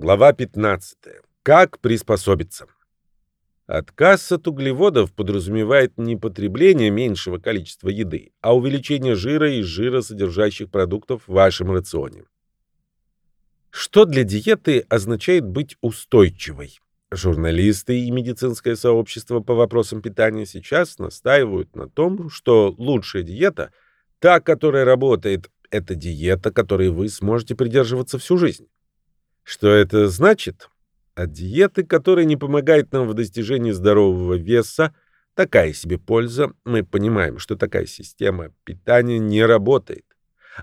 Глава 15. Как приспособиться? Отказ от углеводов подразумевает не потребление меньшего количества еды, а увеличение жира и жиросодержащих продуктов в вашем рационе. Что для диеты означает быть устойчивой? Журналисты и медицинское сообщество по вопросам питания сейчас настаивают на том, что лучшая диета – та, которая работает, это диета, которой вы сможете придерживаться всю жизнь. Что это значит? От диеты, которая не помогает нам в достижении здорового веса, такая себе польза, мы понимаем, что такая система питания не работает.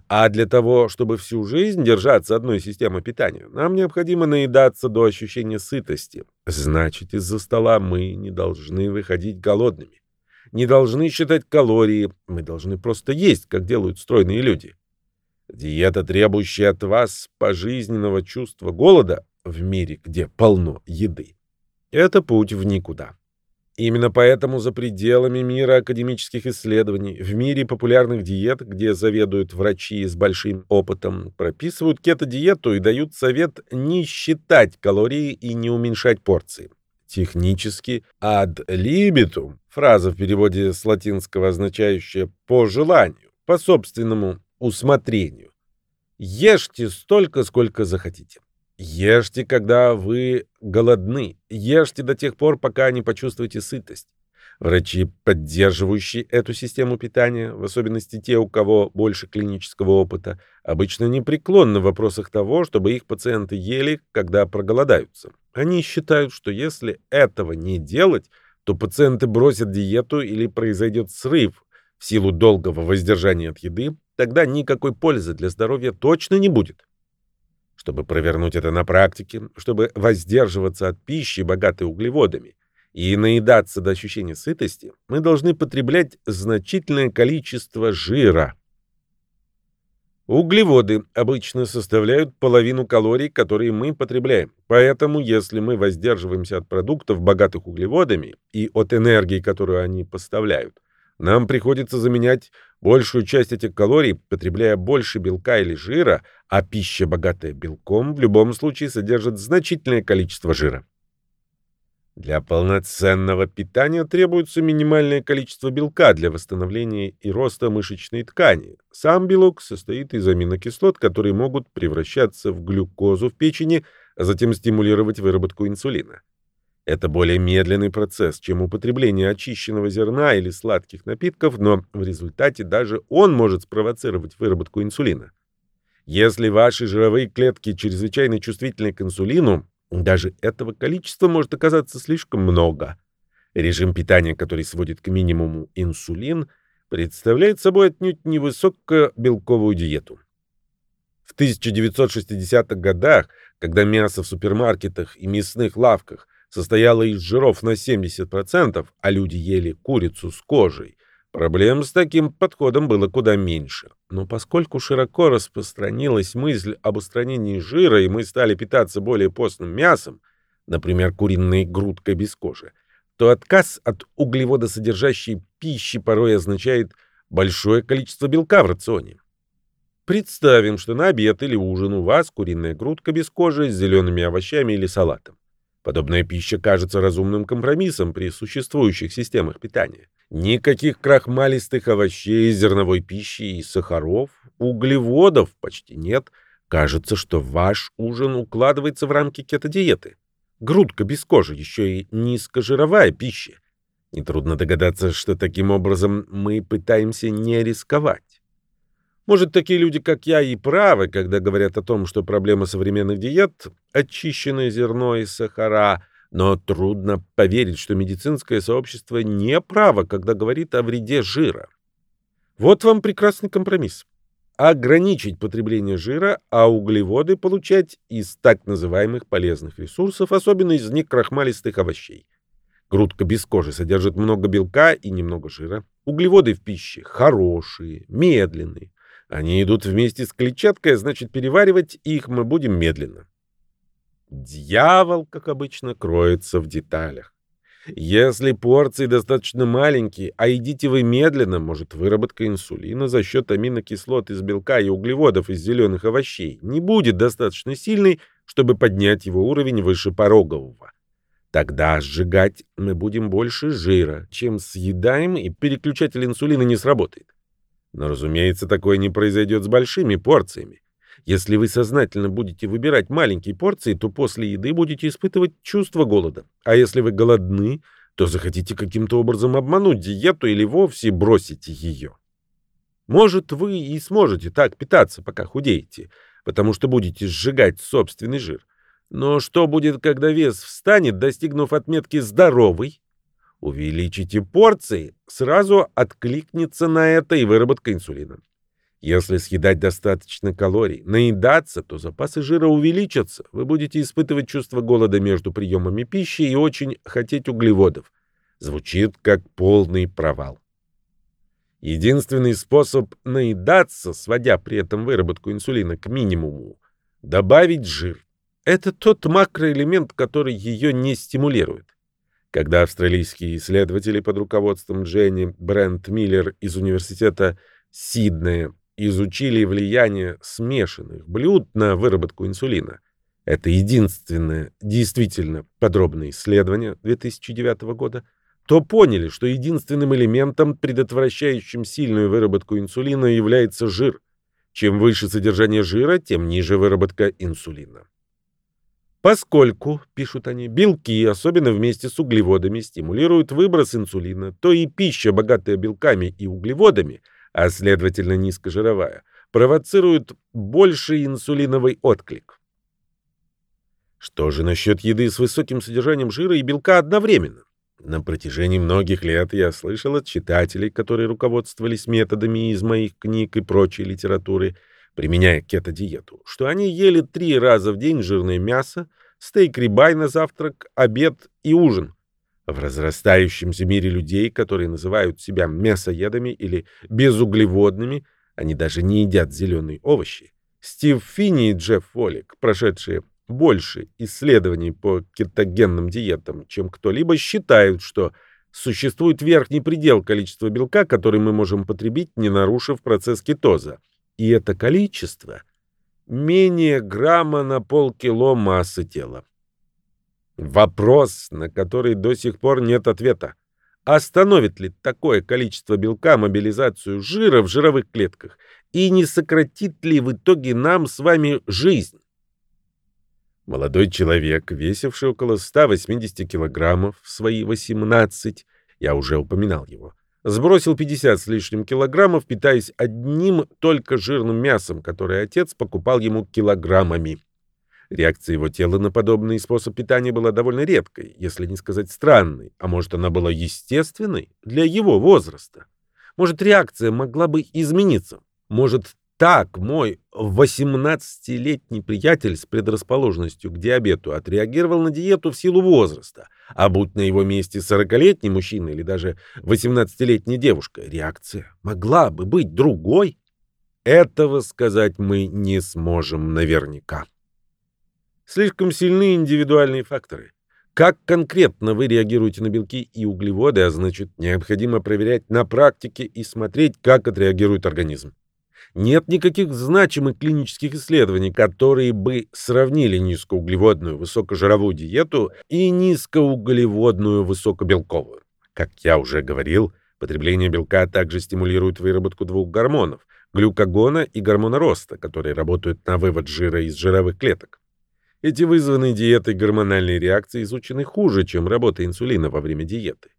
А для того, чтобы всю жизнь держаться одной системы питания, нам необходимо наедаться до ощущения сытости. Значит, из-за стола мы не должны выходить голодными. Не должны считать калории, мы должны просто есть, как делают стройные люди. Диета, требующая от вас пожизненного чувства голода в мире, где полно еды, это путь в никуда. Именно поэтому за пределами мира академических исследований, в мире популярных диет, где заведуют врачи с большим опытом, прописывают кето-диету и дают совет не считать калории и не уменьшать порции. Технически ad libitum, фраза в переводе с латинского означающая «по желанию», по собственному усмотрению. Ешьте столько, сколько захотите. Ешьте, когда вы голодны. Ешьте до тех пор, пока не почувствуете сытость. Врачи, поддерживающие эту систему питания, в особенности те, у кого больше клинического опыта, обычно непреклонны в вопросах того, чтобы их пациенты ели, когда проголодаются. Они считают, что если этого не делать, то пациенты бросят диету или произойдет срыв в силу долгого воздержания от еды, тогда никакой пользы для здоровья точно не будет. Чтобы провернуть это на практике, чтобы воздерживаться от пищи, богатой углеводами, и наедаться до ощущения сытости, мы должны потреблять значительное количество жира. Углеводы обычно составляют половину калорий, которые мы потребляем. Поэтому, если мы воздерживаемся от продуктов, богатых углеводами, и от энергии, которую они поставляют, нам приходится заменять большую часть этих калорий, потребляя больше белка или жира, а пища, богатая белком, в любом случае содержит значительное количество жира. Для полноценного питания требуется минимальное количество белка для восстановления и роста мышечной ткани. Сам белок состоит из аминокислот, которые могут превращаться в глюкозу в печени, а затем стимулировать выработку инсулина. Это более медленный процесс, чем употребление очищенного зерна или сладких напитков, но в результате даже он может спровоцировать выработку инсулина. Если ваши жировые клетки чрезвычайно чувствительны к инсулину, даже этого количества может оказаться слишком много. Режим питания, который сводит к минимуму инсулин, представляет собой отнюдь невысокобелковую диету. В 1960-х годах, когда мясо в супермаркетах и мясных лавках состояла из жиров на 70%, а люди ели курицу с кожей, проблем с таким подходом было куда меньше. Но поскольку широко распространилась мысль об устранении жира, и мы стали питаться более постным мясом, например, куриной грудкой без кожи, то отказ от углеводосодержащей пищи порой означает большое количество белка в рационе. Представим, что на обед или ужин у вас куриная грудка без кожи с зелеными овощами или салатом. Подобная пища кажется разумным компромиссом при существующих системах питания. Никаких крахмалистых овощей, зерновой пищи и сахаров, углеводов почти нет. Кажется, что ваш ужин укладывается в рамки кето-диеты. Грудка без кожи, еще и низкожировая пища. Нетрудно догадаться, что таким образом мы пытаемся не рисковать. Может, такие люди, как я, и правы, когда говорят о том, что проблема современных диет — очищенное зерно и сахара, но трудно поверить, что медицинское сообщество не право, когда говорит о вреде жира. Вот вам прекрасный компромисс. Ограничить потребление жира, а углеводы получать из так называемых полезных ресурсов, особенно из некрахмалистых овощей. Грудка без кожи содержит много белка и немного жира. Углеводы в пище хорошие, медленные. Они идут вместе с клетчаткой, а значит, переваривать их мы будем медленно. Дьявол, как обычно, кроется в деталях. Если порции достаточно маленькие, а едите вы медленно, может выработка инсулина за счет аминокислот из белка и углеводов из зеленых овощей не будет достаточно сильной, чтобы поднять его уровень выше порогового. Тогда сжигать мы будем больше жира, чем съедаем, и переключатель инсулина не сработает. Но, разумеется, такое не произойдет с большими порциями. Если вы сознательно будете выбирать маленькие порции, то после еды будете испытывать чувство голода. А если вы голодны, то захотите каким-то образом обмануть диету или вовсе бросите ее. Может, вы и сможете так питаться, пока худеете, потому что будете сжигать собственный жир. Но что будет, когда вес встанет, достигнув отметки «здоровый»? Увеличите порции, сразу откликнется на это и выработка инсулина. Если съедать достаточно калорий, наедаться, то запасы жира увеличатся. Вы будете испытывать чувство голода между приемами пищи и очень хотеть углеводов. Звучит как полный провал. Единственный способ наедаться, сводя при этом выработку инсулина к минимуму, добавить жир. Это тот макроэлемент, который ее не стимулирует. Когда австралийские исследователи под руководством Дженни Брент Миллер из университета Сиднея изучили влияние смешанных блюд на выработку инсулина, это единственное действительно подробное исследование 2009 года, то поняли, что единственным элементом, предотвращающим сильную выработку инсулина, является жир. Чем выше содержание жира, тем ниже выработка инсулина. Поскольку, пишут они, белки, особенно вместе с углеводами, стимулируют выброс инсулина, то и пища, богатая белками и углеводами, а следовательно низкожировая, провоцирует больший инсулиновый отклик. Что же насчет еды с высоким содержанием жира и белка одновременно? На протяжении многих лет я слышал от читателей, которые руководствовались методами из моих книг и прочей литературы, применяя кето-диету, что они ели три раза в день жирное мясо, стейк-рибай на завтрак, обед и ужин. В разрастающемся мире людей, которые называют себя мясоедами или безуглеводными, они даже не едят зеленые овощи. Стив Финни и Джефф Фолик, прошедшие больше исследований по кетогенным диетам, чем кто-либо, считают, что существует верхний предел количества белка, который мы можем потребить, не нарушив процесс кетоза. И это количество менее грамма на полкило массы тела. Вопрос, на который до сих пор нет ответа. Остановит ли такое количество белка мобилизацию жира в жировых клетках и не сократит ли в итоге нам с вами жизнь? Молодой человек, весивший около 180 килограммов в свои 18, я уже упоминал его, сбросил 50 с лишним килограммов, питаясь одним только жирным мясом, которое отец покупал ему килограммами. Реакция его тела на подобный способ питания была довольно редкой, если не сказать странной, а может она была естественной для его возраста. Может реакция могла бы измениться. Может так мой 18-летний приятель с предрасположенностью к диабету отреагировал на диету в силу возраста, а будь на его месте 40-летний мужчина или даже 18-летняя девушка, реакция могла бы быть другой. Этого сказать мы не сможем наверняка. Слишком сильны индивидуальные факторы. Как конкретно вы реагируете на белки и углеводы, а значит, необходимо проверять на практике и смотреть, как отреагирует организм. Нет никаких значимых клинических исследований, которые бы сравнили низкоуглеводную высокожировую диету и низкоуглеводную высокобелковую. Как я уже говорил, потребление белка также стимулирует выработку двух гормонов – глюкагона и гормона роста, которые работают на вывод жира из жировых клеток. Эти вызванные диетой гормональные реакции изучены хуже, чем работа инсулина во время диеты.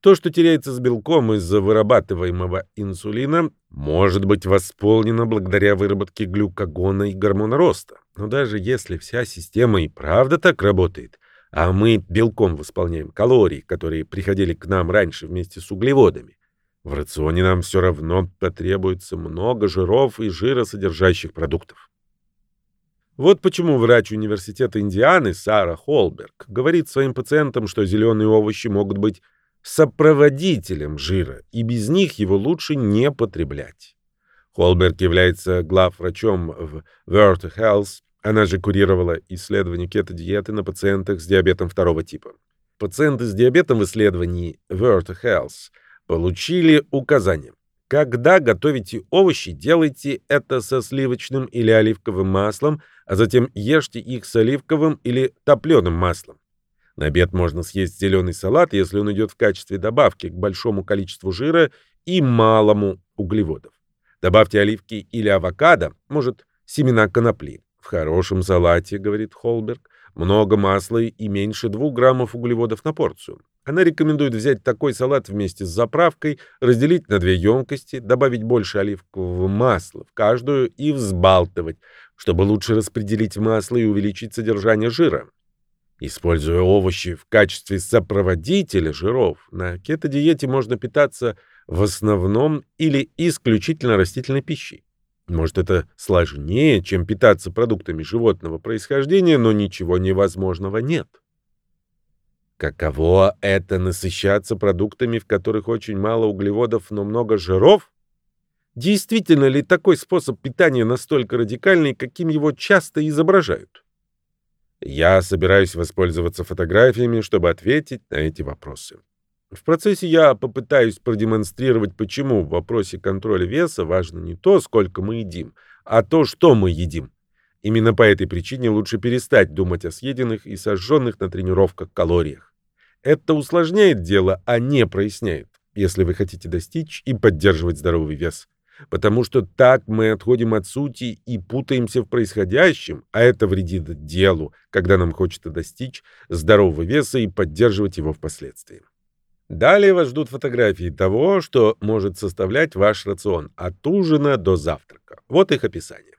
То, что теряется с белком из-за вырабатываемого инсулина, может быть восполнено благодаря выработке глюкагона и гормона роста. Но даже если вся система и правда так работает, а мы белком восполняем калории, которые приходили к нам раньше вместе с углеводами, в рационе нам все равно потребуется много жиров и жиросодержащих продуктов. Вот почему врач университета Индианы Сара Холберг говорит своим пациентам, что зеленые овощи могут быть сопроводителем жира, и без них его лучше не потреблять. Холберг является главврачом в World Health, она же курировала исследования кето-диеты на пациентах с диабетом второго типа. Пациенты с диабетом в исследовании World Health получили указание. Когда готовите овощи, делайте это со сливочным или оливковым маслом, а затем ешьте их с оливковым или топленым маслом. На обед можно съесть зеленый салат, если он идет в качестве добавки к большому количеству жира и малому углеводов. Добавьте оливки или авокадо, может, семена конопли. В хорошем салате, говорит Холберг, много масла и меньше 2 граммов углеводов на порцию. Она рекомендует взять такой салат вместе с заправкой, разделить на две емкости, добавить больше оливкового масла в каждую и взбалтывать, чтобы лучше распределить масло и увеличить содержание жира. Используя овощи в качестве сопроводителя жиров, на кето-диете можно питаться в основном или исключительно растительной пищей. Может, это сложнее, чем питаться продуктами животного происхождения, но ничего невозможного нет. Каково это насыщаться продуктами, в которых очень мало углеводов, но много жиров? Действительно ли такой способ питания настолько радикальный, каким его часто изображают? Я собираюсь воспользоваться фотографиями, чтобы ответить на эти вопросы. В процессе я попытаюсь продемонстрировать, почему в вопросе контроля веса важно не то, сколько мы едим, а то, что мы едим. Именно по этой причине лучше перестать думать о съеденных и сожженных на тренировках калориях. Это усложняет дело, а не проясняет, если вы хотите достичь и поддерживать здоровый вес. Потому что так мы отходим от сути и путаемся в происходящем, а это вредит делу, когда нам хочется достичь здорового веса и поддерживать его впоследствии. Далее вас ждут фотографии того, что может составлять ваш рацион от ужина до завтрака. Вот их описание.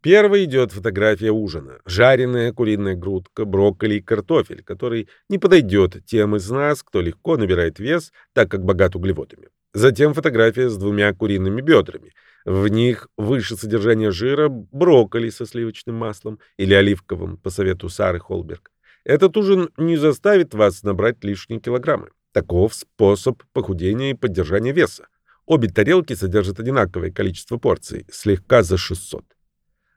Первой идет фотография ужина. Жареная куриная грудка, брокколи и картофель, который не подойдет тем из нас, кто легко набирает вес, так как богат углеводами. Затем фотография с двумя куриными бедрами. В них выше содержание жира брокколи со сливочным маслом или оливковым, по совету Сары Холберг. Этот ужин не заставит вас набрать лишние килограммы. Таков способ похудения и поддержания веса. Обе тарелки содержат одинаковое количество порций, слегка за 600.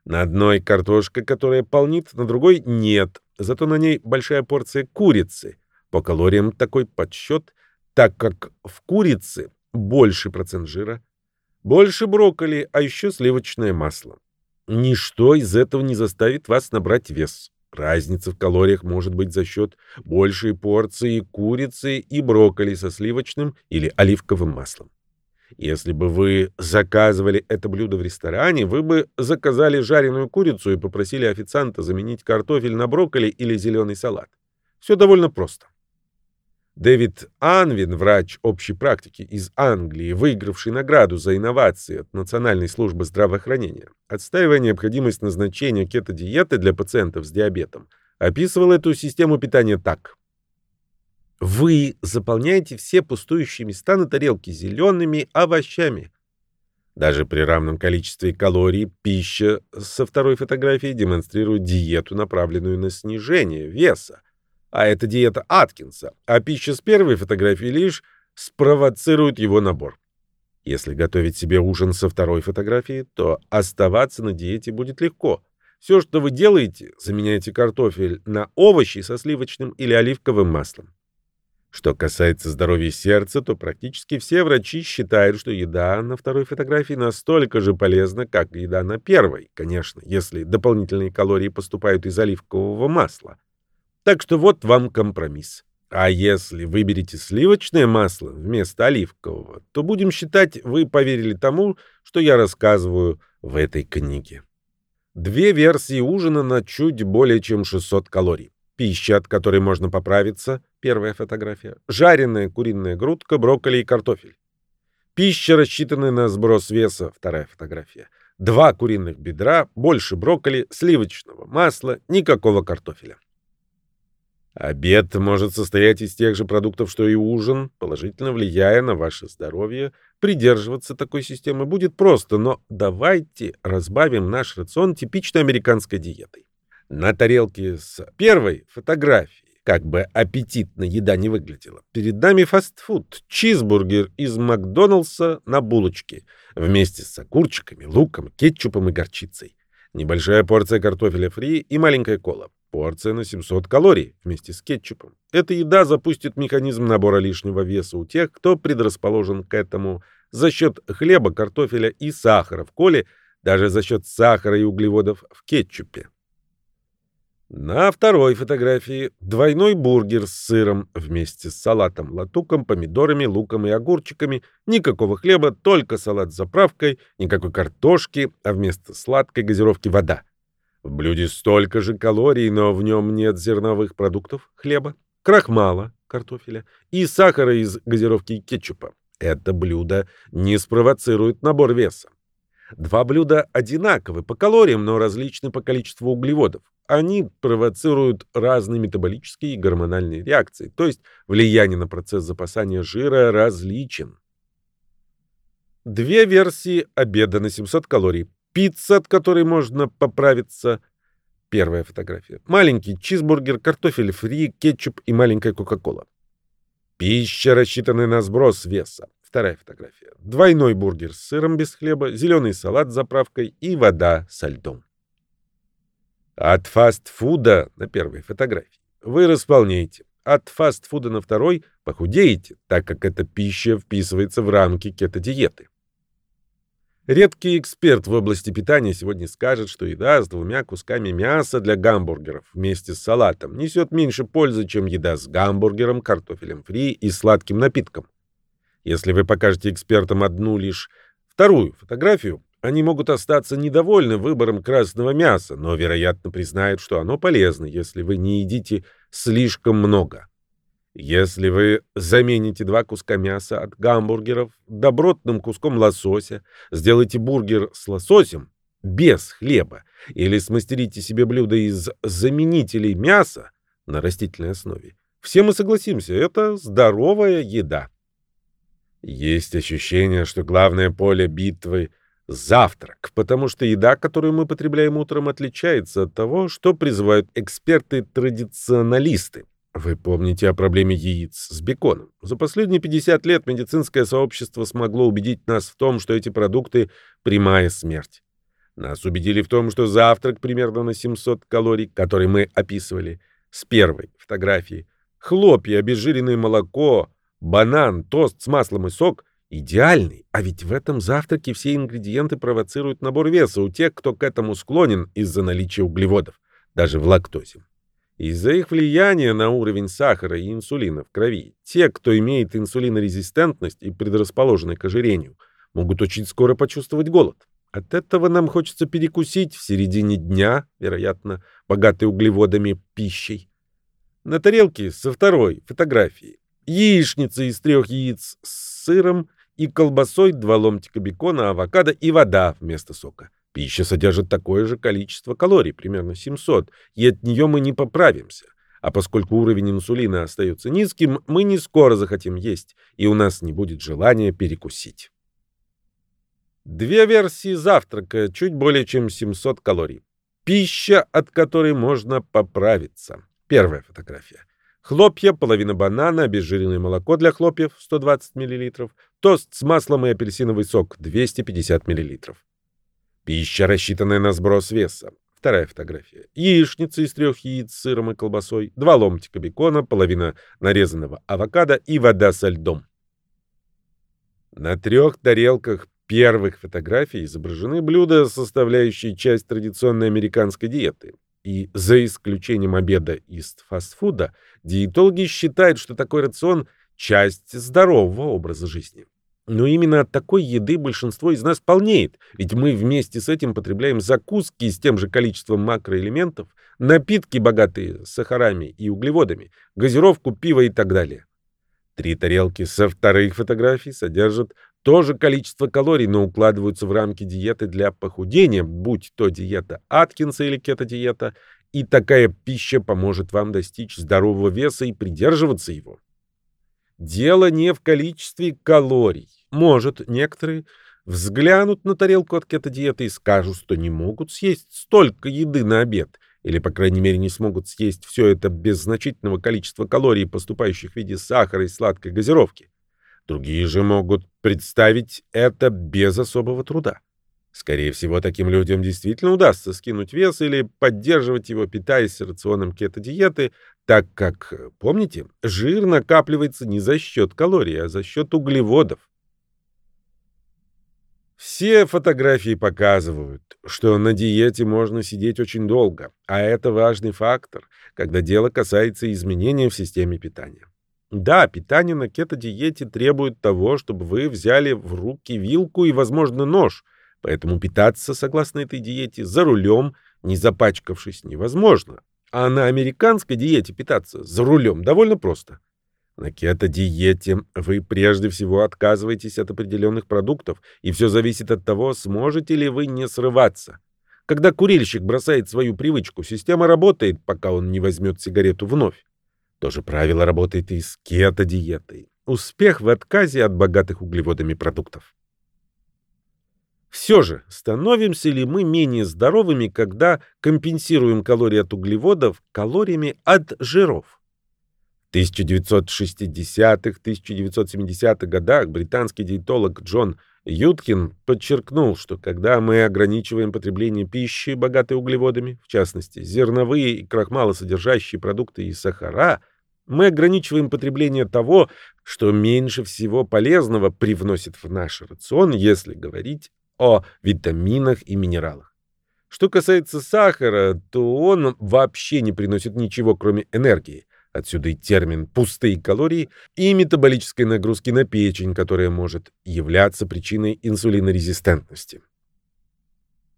На одной картошка, которая полнит, на другой нет. Зато на ней большая порция курицы. По калориям такой подсчет, так как в курице больше процент жира, больше брокколи, а еще сливочное масло. Ничто из этого не заставит вас набрать вес. Разница в калориях может быть за счет большей порции курицы и брокколи со сливочным или оливковым маслом. Если бы вы заказывали это блюдо в ресторане, вы бы заказали жареную курицу и попросили официанта заменить картофель на брокколи или зеленый салат. Все довольно просто. Дэвид Анвин, врач общей практики из Англии, выигравший награду за инновации от Национальной службы здравоохранения, отстаивая необходимость назначения кето-диеты для пациентов с диабетом, описывал эту систему питания так. Вы заполняете все пустующие места на тарелке зелеными овощами. Даже при равном количестве калорий пища со второй фотографии демонстрирует диету, направленную на снижение веса. А это диета Аткинса, а пища с первой фотографии лишь спровоцирует его набор. Если готовить себе ужин со второй фотографии, то оставаться на диете будет легко. Все, что вы делаете, заменяете картофель на овощи со сливочным или оливковым маслом. Что касается здоровья сердца, то практически все врачи считают, что еда на второй фотографии настолько же полезна, как еда на первой, конечно, если дополнительные калории поступают из оливкового масла. Так что вот вам компромисс. А если выберете сливочное масло вместо оливкового, то будем считать, вы поверили тому, что я рассказываю в этой книге. Две версии ужина на чуть более чем 600 калорий. Пища, от которой можно поправиться, первая фотография. Жареная куриная грудка, брокколи и картофель. Пища, рассчитанная на сброс веса, вторая фотография. Два куриных бедра, больше брокколи, сливочного масла, никакого картофеля. Обед может состоять из тех же продуктов, что и ужин, положительно влияя на ваше здоровье. Придерживаться такой системы будет просто, но давайте разбавим наш рацион типичной американской диетой. На тарелке с первой фотографией, как бы аппетитно еда не выглядела, перед нами фастфуд, чизбургер из Макдоналдса на булочке, вместе с огурчиками, луком, кетчупом и горчицей. Небольшая порция картофеля фри и маленькая кола. Порция на 700 калорий вместе с кетчупом. Эта еда запустит механизм набора лишнего веса у тех, кто предрасположен к этому за счет хлеба, картофеля и сахара в коле, даже за счет сахара и углеводов в кетчупе. На второй фотографии двойной бургер с сыром вместе с салатом, латуком, помидорами, луком и огурчиками. Никакого хлеба, только салат с заправкой, никакой картошки, а вместо сладкой газировки вода. В блюде столько же калорий, но в нем нет зерновых продуктов, хлеба, крахмала, картофеля и сахара из газировки и кетчупа. Это блюдо не спровоцирует набор веса. Два блюда одинаковы по калориям, но различны по количеству углеводов. Они провоцируют разные метаболические и гормональные реакции, то есть влияние на процесс запасания жира различен. Две версии обеда на 700 калорий. Пицца, от которой можно поправиться. Первая фотография. Маленький чизбургер, картофель фри, кетчуп и маленькая кока-кола. Пища, рассчитанная на сброс веса. Вторая фотография. Двойной бургер с сыром без хлеба, зеленый салат с заправкой и вода со льдом. От фастфуда на первой фотографии вы располнеете. От фастфуда на второй похудеете, так как эта пища вписывается в рамки кето-диеты. Редкий эксперт в области питания сегодня скажет, что еда с двумя кусками мяса для гамбургеров вместе с салатом несет меньше пользы, чем еда с гамбургером, картофелем фри и сладким напитком. Если вы покажете экспертам одну лишь вторую фотографию, они могут остаться недовольны выбором красного мяса, но, вероятно, признают, что оно полезно, если вы не едите слишком много. Если вы замените два куска мяса от гамбургеров добротным куском лосося, сделайте бургер с лососем без хлеба или смастерите себе блюдо из заменителей мяса на растительной основе, все мы согласимся, это здоровая еда. Есть ощущение, что главное поле битвы — завтрак, потому что еда, которую мы потребляем утром, отличается от того, что призывают эксперты-традиционалисты. Вы помните о проблеме яиц с беконом. За последние 50 лет медицинское сообщество смогло убедить нас в том, что эти продукты – прямая смерть. Нас убедили в том, что завтрак примерно на 700 калорий, который мы описывали, с первой фотографии, хлопья, обезжиренное молоко, банан, тост с маслом и сок – Идеальный, а ведь в этом завтраке все ингредиенты провоцируют набор веса у тех, кто к этому склонен из-за наличия углеводов, даже в лактозе. Из-за их влияния на уровень сахара и инсулина в крови, те, кто имеет инсулинорезистентность и предрасположены к ожирению, могут очень скоро почувствовать голод. От этого нам хочется перекусить в середине дня, вероятно, богатой углеводами пищей. На тарелке со второй фотографии яичница из трех яиц с сыром и колбасой, два ломтика бекона, авокадо и вода вместо сока. Пища содержит такое же количество калорий, примерно 700, и от нее мы не поправимся. А поскольку уровень инсулина остается низким, мы не скоро захотим есть, и у нас не будет желания перекусить. Две версии завтрака, чуть более чем 700 калорий. Пища, от которой можно поправиться. Первая фотография. Хлопья, половина банана, обезжиренное молоко для хлопьев 120 мл, тост с маслом и апельсиновый сок 250 мл. Пища, рассчитанная на сброс веса. Вторая фотография. Яичница из трех яиц с сыром и колбасой, два ломтика бекона, половина нарезанного авокадо и вода со льдом. На трех тарелках первых фотографий изображены блюда, составляющие часть традиционной американской диеты. И за исключением обеда из фастфуда, диетологи считают, что такой рацион – часть здорового образа жизни. Но именно от такой еды большинство из нас полнеет, ведь мы вместе с этим потребляем закуски с тем же количеством макроэлементов, напитки, богатые сахарами и углеводами, газировку, пиво и так далее. Три тарелки со вторых фотографий содержат то же количество калорий, но укладываются в рамки диеты для похудения, будь то диета Аткинса или кето-диета, и такая пища поможет вам достичь здорового веса и придерживаться его. Дело не в количестве калорий. Может, некоторые взглянут на тарелку от кето-диеты и скажут, что не могут съесть столько еды на обед, или, по крайней мере, не смогут съесть все это без значительного количества калорий, поступающих в виде сахара и сладкой газировки. Другие же могут представить это без особого труда. Скорее всего, таким людям действительно удастся скинуть вес или поддерживать его, питаясь рационом кето-диеты, так как, помните, жир накапливается не за счет калорий, а за счет углеводов. Все фотографии показывают, что на диете можно сидеть очень долго, а это важный фактор, когда дело касается изменения в системе питания. Да, питание на кето-диете требует того, чтобы вы взяли в руки вилку и, возможно, нож, поэтому питаться, согласно этой диете, за рулем, не запачкавшись, невозможно. А на американской диете питаться за рулем довольно просто. На кето-диете вы прежде всего отказываетесь от определенных продуктов, и все зависит от того, сможете ли вы не срываться. Когда курильщик бросает свою привычку, система работает, пока он не возьмет сигарету вновь. То же правило работает и с кето-диетой. Успех в отказе от богатых углеводами продуктов. Все же, становимся ли мы менее здоровыми, когда компенсируем калории от углеводов калориями от жиров? 1960-1970-х годах британский диетолог Джон Юткин подчеркнул, что когда мы ограничиваем потребление пищи, богатой углеводами, в частности, зерновые и крахмалосодержащие продукты и сахара, мы ограничиваем потребление того, что меньше всего полезного привносит в наш рацион, если говорить о витаминах и минералах. Что касается сахара, то он вообще не приносит ничего, кроме энергии. Отсюда и термин «пустые калории» и метаболической нагрузки на печень, которая может являться причиной инсулинорезистентности.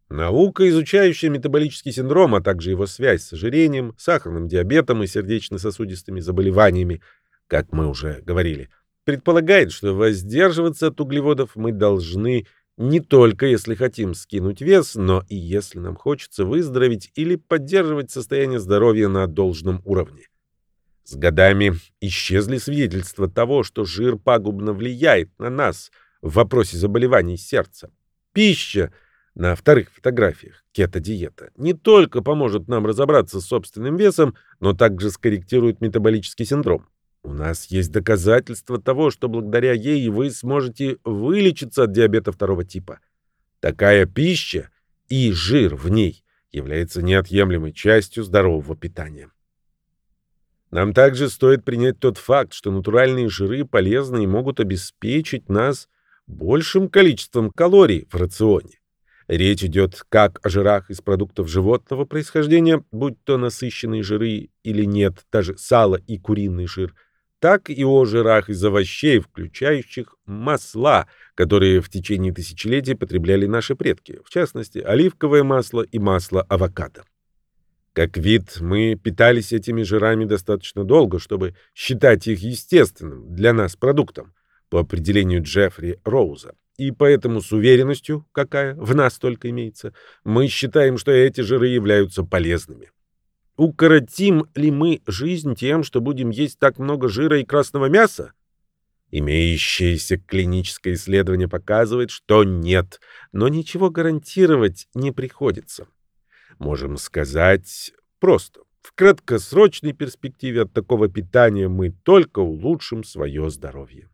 Наука, изучающая метаболический синдром, а также его связь с ожирением, сахарным диабетом и сердечно-сосудистыми заболеваниями, как мы уже говорили, предполагает, что воздерживаться от углеводов мы должны не только если хотим скинуть вес, но и если нам хочется выздороветь или поддерживать состояние здоровья на должном уровне. С годами исчезли свидетельства того, что жир пагубно влияет на нас в вопросе заболеваний сердца. Пища на вторых фотографиях кето-диета не только поможет нам разобраться с собственным весом, но также скорректирует метаболический синдром. У нас есть доказательства того, что благодаря ей вы сможете вылечиться от диабета второго типа. Такая пища и жир в ней является неотъемлемой частью здорового питания. Нам также стоит принять тот факт, что натуральные жиры полезны и могут обеспечить нас большим количеством калорий в рационе. Речь идет как о жирах из продуктов животного происхождения, будь то насыщенные жиры или нет, даже сало и куриный жир, так и о жирах из овощей, включающих масла, которые в течение тысячелетий потребляли наши предки, в частности, оливковое масло и масло авокадо. Как вид, мы питались этими жирами достаточно долго, чтобы считать их естественным для нас продуктом, по определению Джеффри Роуза. И поэтому с уверенностью, какая в нас только имеется, мы считаем, что эти жиры являются полезными. Укоротим ли мы жизнь тем, что будем есть так много жира и красного мяса? Имеющееся клиническое исследование показывает, что нет, но ничего гарантировать не приходится можем сказать просто. В краткосрочной перспективе от такого питания мы только улучшим свое здоровье.